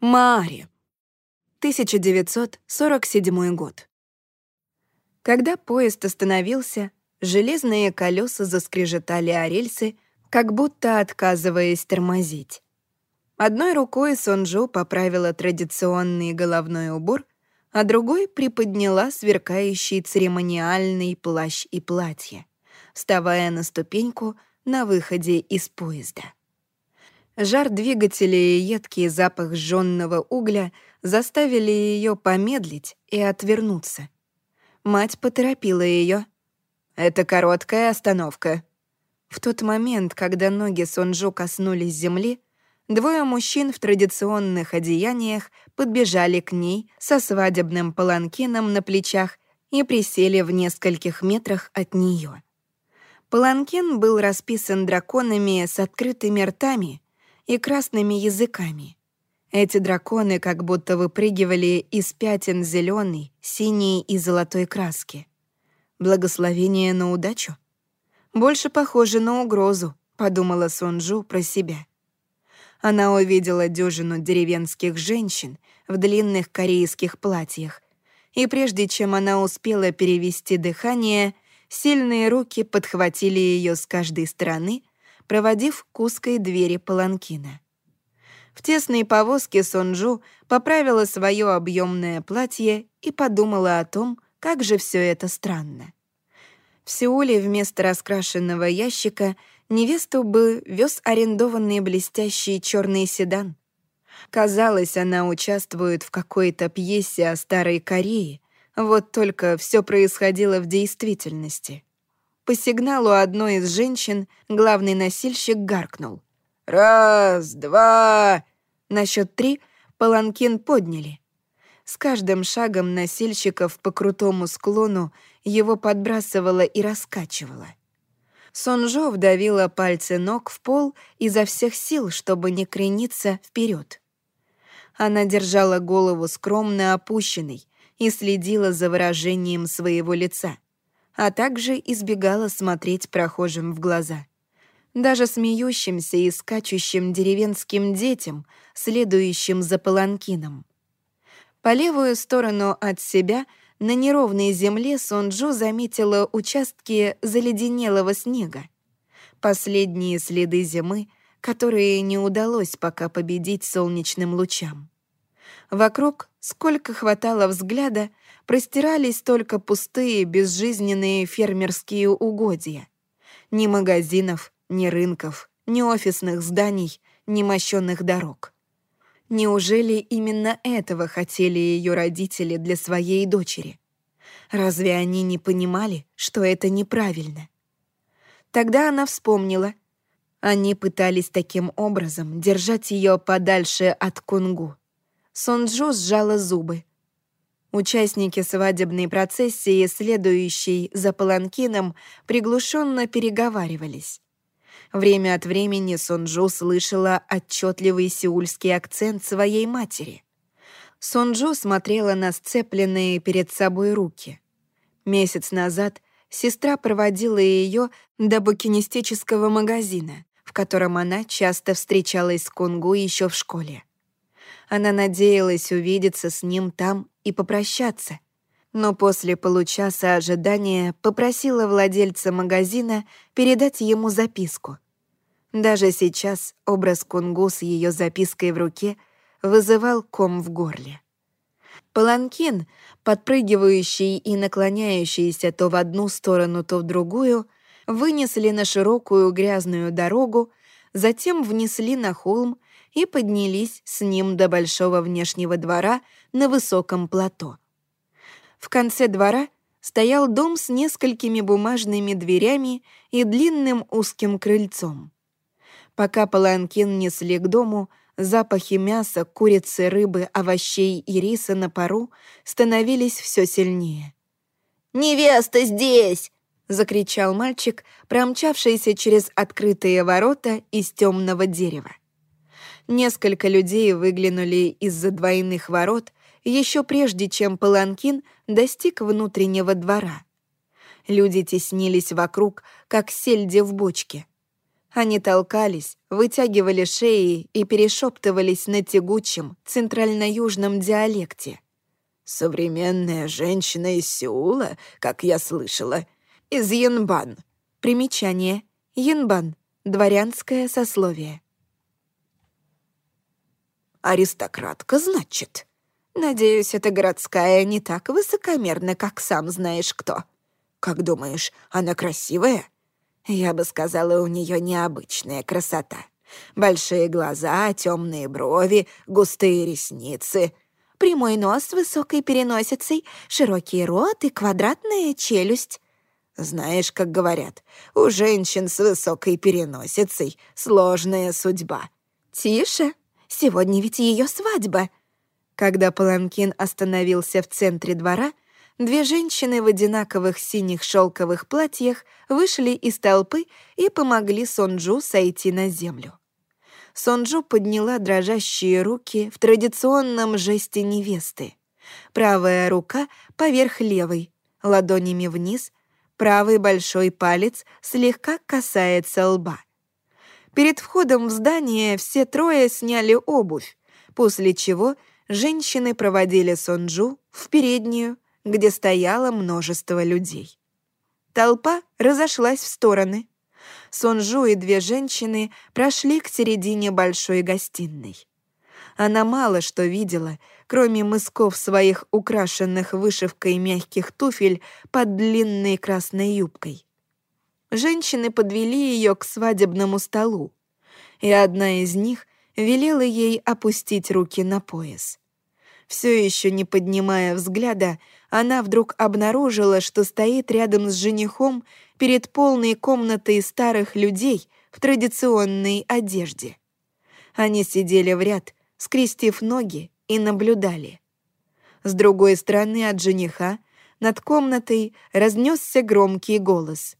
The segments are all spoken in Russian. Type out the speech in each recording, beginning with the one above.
Маари. 1947 год. Когда поезд остановился, железные колеса заскрежетали о рельсы, как будто отказываясь тормозить. Одной рукой Сонджо поправила традиционный головной убор, а другой приподняла сверкающий церемониальный плащ и платье, вставая на ступеньку на выходе из поезда. Жар двигателя и едкий запах жженного угля заставили ее помедлить и отвернуться. Мать поторопила ее. «Это короткая остановка». В тот момент, когда ноги Сонджо коснулись земли, двое мужчин в традиционных одеяниях подбежали к ней со свадебным паланкином на плечах и присели в нескольких метрах от нее. Паланкин был расписан драконами с открытыми ртами и красными языками. Эти драконы как будто выпрыгивали из пятен зеленой, синей и золотой краски. Благословение на удачу? Больше похоже на угрозу, подумала Сонджу про себя. Она увидела дюжину деревенских женщин в длинных корейских платьях, и прежде чем она успела перевести дыхание, сильные руки подхватили ее с каждой стороны — проводив к узкой двери паланкина. В тесной повозке Сонджу поправила свое объемное платье и подумала о том, как же все это странно. В Сеуле вместо раскрашенного ящика невесту бы вез арендованный блестящий черный седан. Казалось, она участвует в какой-то пьесе о Старой Корее, вот только все происходило в действительности. По сигналу одной из женщин главный носильщик гаркнул. «Раз, два...» На счет три паланкин подняли. С каждым шагом носильщиков по крутому склону его подбрасывало и раскачивало. Сонжо вдавила пальцы ног в пол изо всех сил, чтобы не крениться вперед. Она держала голову скромно опущенной и следила за выражением своего лица а также избегала смотреть прохожим в глаза. Даже смеющимся и скачущим деревенским детям, следующим за паланкином. По левую сторону от себя на неровной земле Сонджу заметила участки заледенелого снега. Последние следы зимы, которые не удалось пока победить солнечным лучам. Вокруг, сколько хватало взгляда, простирались только пустые, безжизненные фермерские угодья. Ни магазинов, ни рынков, ни офисных зданий, ни мощенных дорог. Неужели именно этого хотели ее родители для своей дочери? Разве они не понимали, что это неправильно? Тогда она вспомнила. Они пытались таким образом держать ее подальше от Кунгу. Сонджу сжала зубы. Участники свадебной процессии, следующей за паланкином, приглушенно переговаривались. Время от времени Сонджу слышала отчетливый сеульский акцент своей матери. Сонджу смотрела на сцепленные перед собой руки. Месяц назад сестра проводила ее до букинистического магазина, в котором она часто встречалась с Кунгу еще в школе. Она надеялась увидеться с ним там и попрощаться, но после получаса ожидания попросила владельца магазина передать ему записку. Даже сейчас образ Кунгу с ее запиской в руке вызывал ком в горле. Паланкин, подпрыгивающий и наклоняющийся то в одну сторону, то в другую, вынесли на широкую грязную дорогу, затем внесли на холм и поднялись с ним до большого внешнего двора на высоком плато. В конце двора стоял дом с несколькими бумажными дверями и длинным узким крыльцом. Пока паланкин несли к дому, запахи мяса, курицы, рыбы, овощей и риса на пару становились все сильнее. «Невеста здесь!» — закричал мальчик, промчавшийся через открытые ворота из темного дерева. Несколько людей выглянули из-за двойных ворот еще прежде, чем Паланкин достиг внутреннего двора. Люди теснились вокруг, как сельди в бочке. Они толкались, вытягивали шеи и перешептывались на тягучем центрально-южном диалекте. «Современная женщина из Сеула, как я слышала, из Янбан». Примечание. Янбан. Дворянское сословие. «Аристократка, значит?» Надеюсь, эта городская не так высокомерна, как сам знаешь кто. Как думаешь, она красивая? Я бы сказала, у нее необычная красота. Большие глаза, темные брови, густые ресницы, прямой нос с высокой переносицей, широкий рот и квадратная челюсть. Знаешь, как говорят, у женщин с высокой переносицей сложная судьба. Тише, сегодня ведь ее свадьба. Когда Паланкин остановился в центре двора, две женщины в одинаковых синих шелковых платьях вышли из толпы и помогли Сонджу сойти на землю. Сонджу подняла дрожащие руки в традиционном жесте невесты. Правая рука поверх левой, ладонями вниз, правый большой палец слегка касается лба. Перед входом в здание все трое сняли обувь, после чего — женщины проводили Сонджу в переднюю, где стояло множество людей. Толпа разошлась в стороны. Сонджу и две женщины прошли к середине большой гостиной. Она мало что видела, кроме мысков своих украшенных вышивкой мягких туфель под длинной красной юбкой. Женщины подвели ее к свадебному столу, и одна из них велела ей опустить руки на пояс. Все еще не поднимая взгляда, она вдруг обнаружила, что стоит рядом с женихом перед полной комнатой старых людей в традиционной одежде. Они сидели в ряд, скрестив ноги, и наблюдали. С другой стороны от жениха над комнатой разнесся громкий голос.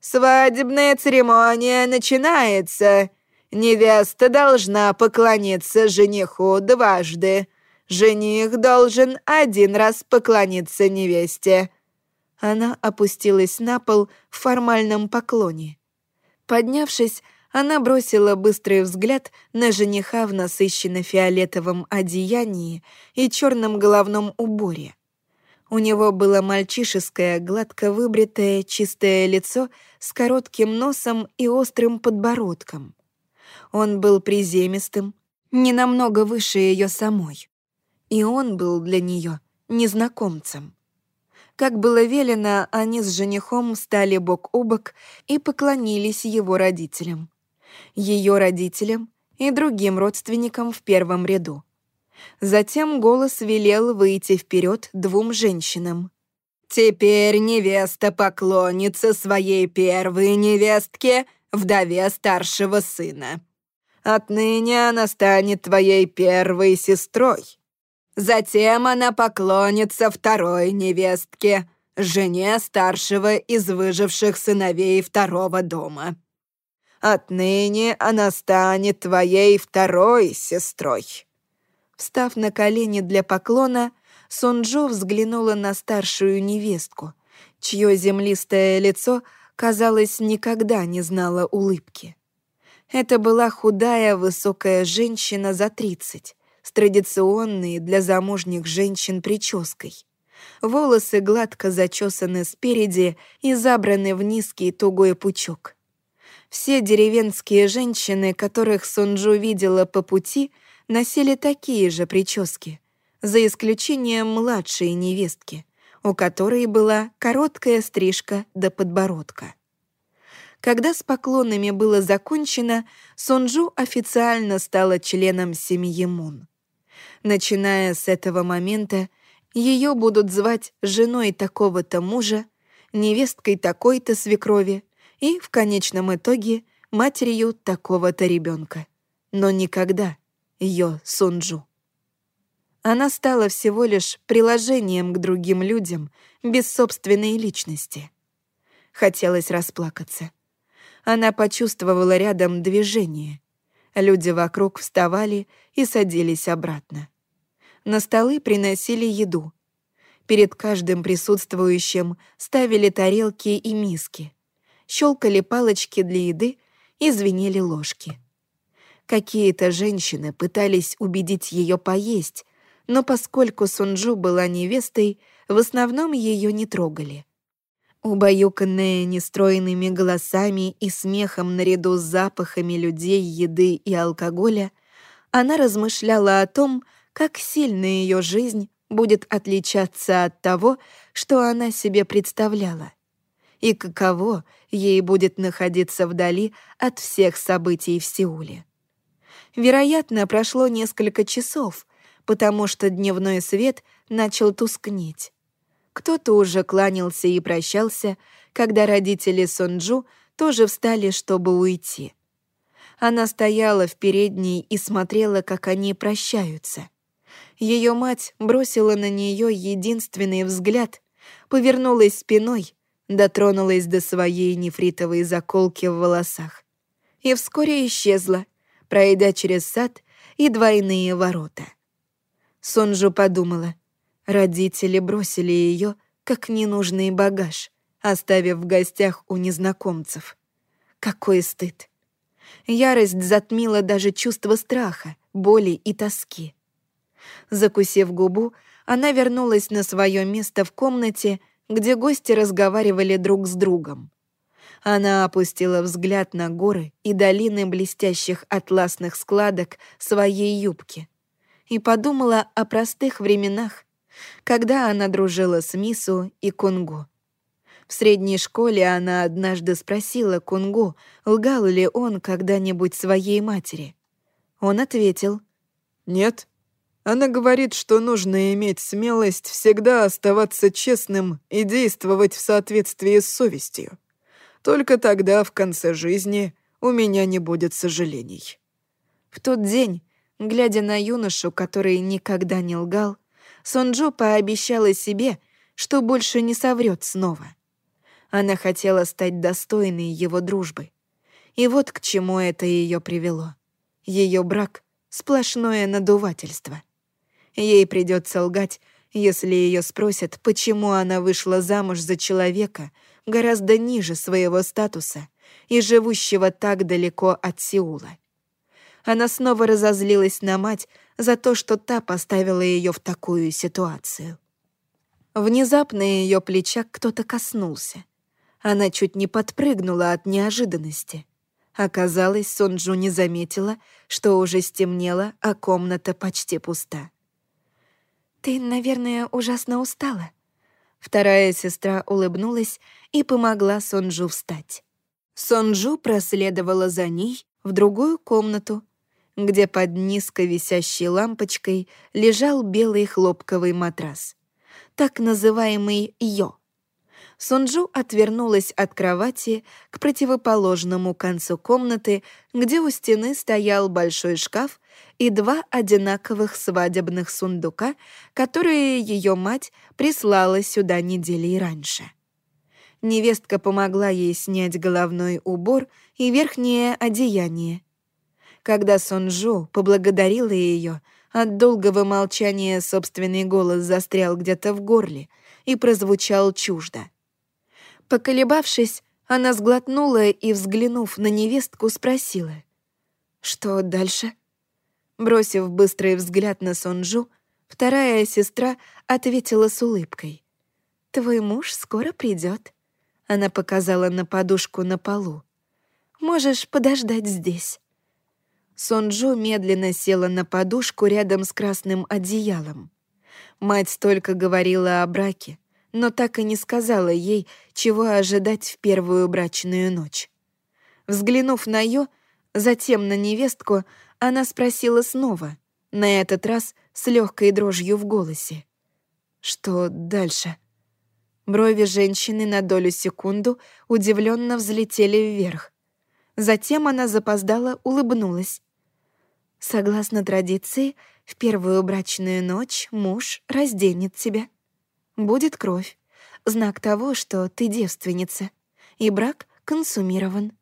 «Свадебная церемония начинается!» Невеста должна поклониться жениху дважды. Жених должен один раз поклониться невесте». Она опустилась на пол в формальном поклоне. Поднявшись, она бросила быстрый взгляд на жениха в насыщенно-фиолетовом одеянии и черном головном уборе. У него было мальчишеское, гладко выбритое, чистое лицо с коротким носом и острым подбородком. Он был приземистым, не намного выше ее самой. И он был для нее незнакомцем. Как было велено, они с женихом стали бок о бок и поклонились его родителям. Ее родителям и другим родственникам в первом ряду. Затем голос велел выйти вперед двум женщинам. «Теперь невеста поклонится своей первой невестке, вдове старшего сына. Отныне она станет твоей первой сестрой. Затем она поклонится второй невестке, жене старшего из выживших сыновей второго дома. Отныне она станет твоей второй сестрой». Встав на колени для поклона, Сунджо взглянула на старшую невестку, чье землистое лицо, казалось, никогда не знало улыбки. Это была худая, высокая женщина за тридцать, с традиционной для замужних женщин прической. Волосы гладко зачесаны спереди и забраны в низкий тугой пучок. Все деревенские женщины, которых Сунджу видела по пути, носили такие же прически, за исключением младшей невестки, у которой была короткая стрижка до подбородка. Когда с поклонами было закончено, Сунджу официально стала членом семьи Мун. Начиная с этого момента, ее будут звать женой такого-то мужа, невесткой такой-то свекрови и, в конечном итоге, матерью такого-то ребенка. Но никогда ее Сунджу. Она стала всего лишь приложением к другим людям без собственной личности. Хотелось расплакаться. Она почувствовала рядом движение. Люди вокруг вставали и садились обратно. На столы приносили еду. Перед каждым присутствующим ставили тарелки и миски. Щелкали палочки для еды и звенели ложки. Какие-то женщины пытались убедить ее поесть, но поскольку Сунджу была невестой, в основном ее не трогали. Убаюканная нестроенными голосами и смехом наряду с запахами людей, еды и алкоголя, она размышляла о том, как сильно ее жизнь будет отличаться от того, что она себе представляла, и каково ей будет находиться вдали от всех событий в Сеуле. Вероятно, прошло несколько часов, потому что дневной свет начал тускнеть. Кто-то уже кланялся и прощался, когда родители Сонджу тоже встали, чтобы уйти. Она стояла в передней и смотрела, как они прощаются. Ее мать бросила на нее единственный взгляд, повернулась спиной, дотронулась до своей нефритовой заколки в волосах и вскоре исчезла, пройдя через сад и двойные ворота. Сонджу подумала — Родители бросили ее, как ненужный багаж, оставив в гостях у незнакомцев. Какой стыд! Ярость затмила даже чувство страха, боли и тоски. Закусив губу, она вернулась на свое место в комнате, где гости разговаривали друг с другом. Она опустила взгляд на горы и долины блестящих атласных складок своей юбки и подумала о простых временах, когда она дружила с Мису и Кунгу. В средней школе она однажды спросила Кунгу, лгал ли он когда-нибудь своей матери. Он ответил «Нет». Она говорит, что нужно иметь смелость всегда оставаться честным и действовать в соответствии с совестью. Только тогда, в конце жизни, у меня не будет сожалений. В тот день, глядя на юношу, который никогда не лгал, Сонджо пообещала себе, что больше не соврет снова. Она хотела стать достойной его дружбы. И вот к чему это ее привело. Ее брак — сплошное надувательство. Ей придется лгать, если ее спросят, почему она вышла замуж за человека гораздо ниже своего статуса и живущего так далеко от Сеула. Она снова разозлилась на мать за то, что та поставила ее в такую ситуацию. Внезапно ее плеча кто-то коснулся. Она чуть не подпрыгнула от неожиданности. Оказалось, Сонджу не заметила, что уже стемнело, а комната почти пуста. «Ты, наверное, ужасно устала?» Вторая сестра улыбнулась и помогла Сонджу встать. Сонджу проследовала за ней в другую комнату, где под низко висящей лампочкой лежал белый хлопковый матрас, так называемый «йо». Сунджу отвернулась от кровати к противоположному концу комнаты, где у стены стоял большой шкаф и два одинаковых свадебных сундука, которые ее мать прислала сюда недели раньше. Невестка помогла ей снять головной убор и верхнее одеяние, когда Сонджу поблагодарила ее, от долгого молчания собственный голос застрял где-то в горле и прозвучал чуждо. Поколебавшись, она сглотнула и, взглянув на невестку, спросила. «Что дальше?» Бросив быстрый взгляд на Сонджу, вторая сестра ответила с улыбкой. «Твой муж скоро придет. Она показала на подушку на полу. «Можешь подождать здесь». Сонджо медленно села на подушку рядом с красным одеялом. Мать столько говорила о браке, но так и не сказала ей, чего ожидать в первую брачную ночь. Взглянув на Ё, затем на невестку, она спросила снова, на этот раз с легкой дрожью в голосе. «Что дальше?» Брови женщины на долю секунду удивленно взлетели вверх. Затем она запоздала улыбнулась. Согласно традиции, в первую брачную ночь муж разденет тебя. Будет кровь, знак того, что ты девственница, и брак консумирован.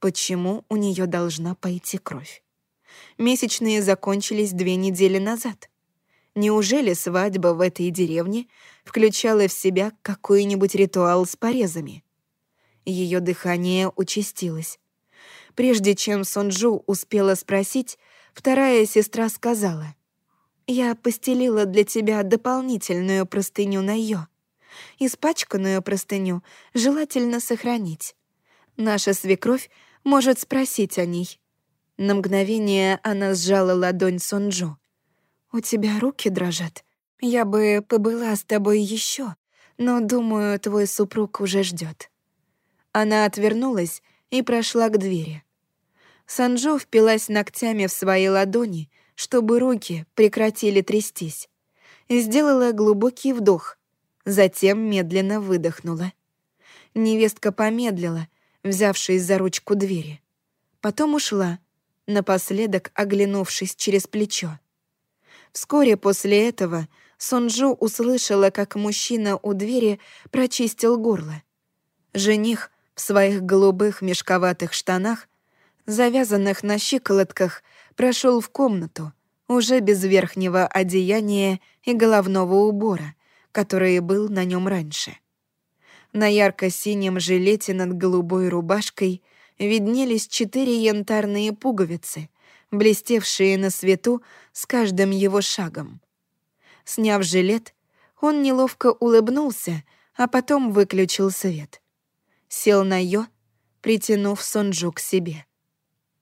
Почему у нее должна пойти кровь? Месячные закончились две недели назад. Неужели свадьба в этой деревне включала в себя какой-нибудь ритуал с порезами? Ее дыхание участилось. Прежде чем Сонджу успела спросить, вторая сестра сказала, «Я постелила для тебя дополнительную простыню на Йо. Испачканную простыню желательно сохранить. Наша свекровь может спросить о ней». На мгновение она сжала ладонь Сонджу. «У тебя руки дрожат. Я бы побыла с тобой еще, но, думаю, твой супруг уже ждет. Она отвернулась и прошла к двери. Санджо впилась ногтями в свои ладони, чтобы руки прекратили трястись, сделала глубокий вдох, затем медленно выдохнула. Невестка помедлила, взявшись за ручку двери. Потом ушла, напоследок оглянувшись через плечо. Вскоре после этого Сонджу услышала, как мужчина у двери прочистил горло. Жених в своих голубых мешковатых штанах, завязанных на щиколотках, прошел в комнату, уже без верхнего одеяния и головного убора, который был на нем раньше. На ярко-синем жилете над голубой рубашкой виднелись четыре янтарные пуговицы, блестевшие на свету с каждым его шагом. Сняв жилет, он неловко улыбнулся, а потом выключил свет сел на Йо, притянув Сонджу к себе.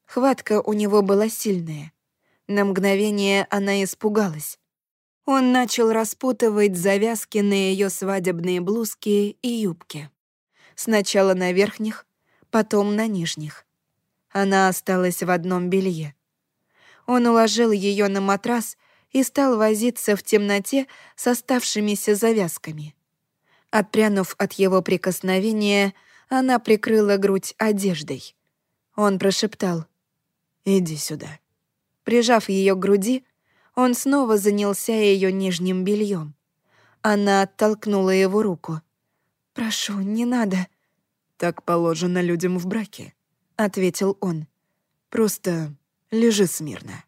Хватка у него была сильная. На мгновение она испугалась. Он начал распутывать завязки на ее свадебные блузки и юбки. Сначала на верхних, потом на нижних. Она осталась в одном белье. Он уложил ее на матрас и стал возиться в темноте с оставшимися завязками. Отпрянув от его прикосновения, она прикрыла грудь одеждой. Он прошептал «Иди сюда». Прижав ее к груди, он снова занялся ее нижним бельем. Она оттолкнула его руку. «Прошу, не надо». «Так положено людям в браке», — ответил он. «Просто лежи смирно».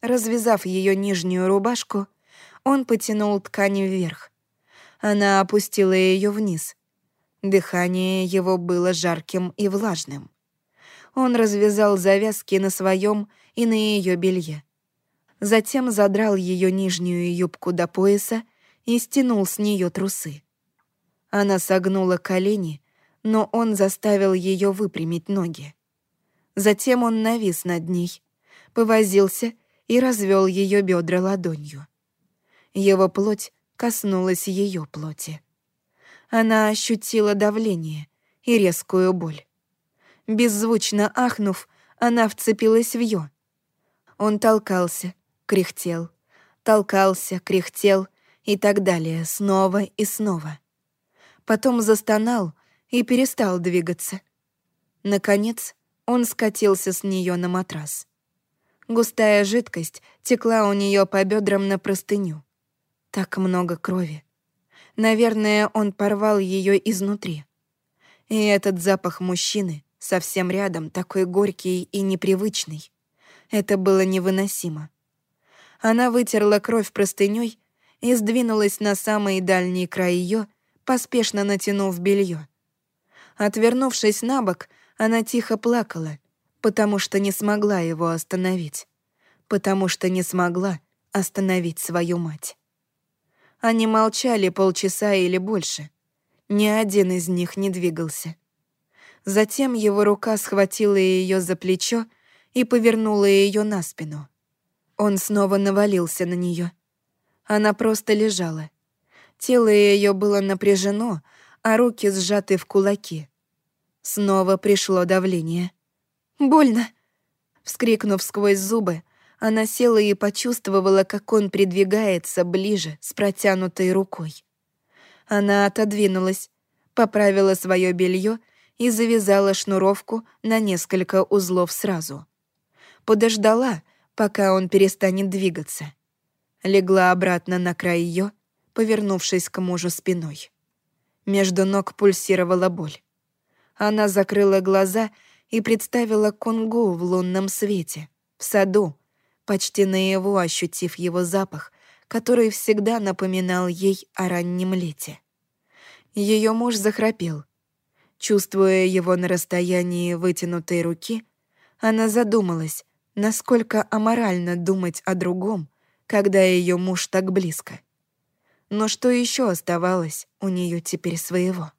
Развязав ее нижнюю рубашку, он потянул ткань вверх. Она опустила ее вниз, Дыхание его было жарким и влажным. Он развязал завязки на своем и на ее белье. Затем задрал ее нижнюю юбку до пояса и стянул с нее трусы. Она согнула колени, но он заставил ее выпрямить ноги. Затем он навис над ней, повозился и развел ее бедра ладонью. Его плоть коснулась ее плоти. Она ощутила давление и резкую боль. Беззвучно ахнув, она вцепилась в Йо. Он толкался, кряхтел, толкался, кряхтел и так далее, снова и снова. Потом застонал и перестал двигаться. Наконец, он скатился с нее на матрас. Густая жидкость текла у нее по бедрам на простыню. Так много крови. Наверное, он порвал ее изнутри. И этот запах мужчины совсем рядом, такой горький и непривычный. Это было невыносимо. Она вытерла кровь простыней и сдвинулась на самый дальний край ее, поспешно натянув белье. Отвернувшись на бок, она тихо плакала, потому что не смогла его остановить, потому что не смогла остановить свою мать. Они молчали полчаса или больше. Ни один из них не двигался. Затем его рука схватила ее за плечо и повернула ее на спину. Он снова навалился на нее. Она просто лежала. Тело ее было напряжено, а руки сжаты в кулаки. Снова пришло давление. «Больно!» Вскрикнув сквозь зубы, она села и почувствовала, как он придвигается ближе с протянутой рукой. Она отодвинулась, поправила свое белье и завязала шнуровку на несколько узлов сразу. Подождала, пока он перестанет двигаться. Легла обратно на край ее, повернувшись к мужу спиной. Между ног пульсировала боль. Она закрыла глаза и представила Конгу в лунном свете, в саду, почти наяву ощутив его запах, который всегда напоминал ей о раннем лете. Ее муж захрапел. Чувствуя его на расстоянии вытянутой руки, Она задумалась, насколько аморально думать о другом, когда ее муж так близко. Но что еще оставалось у нее теперь своего?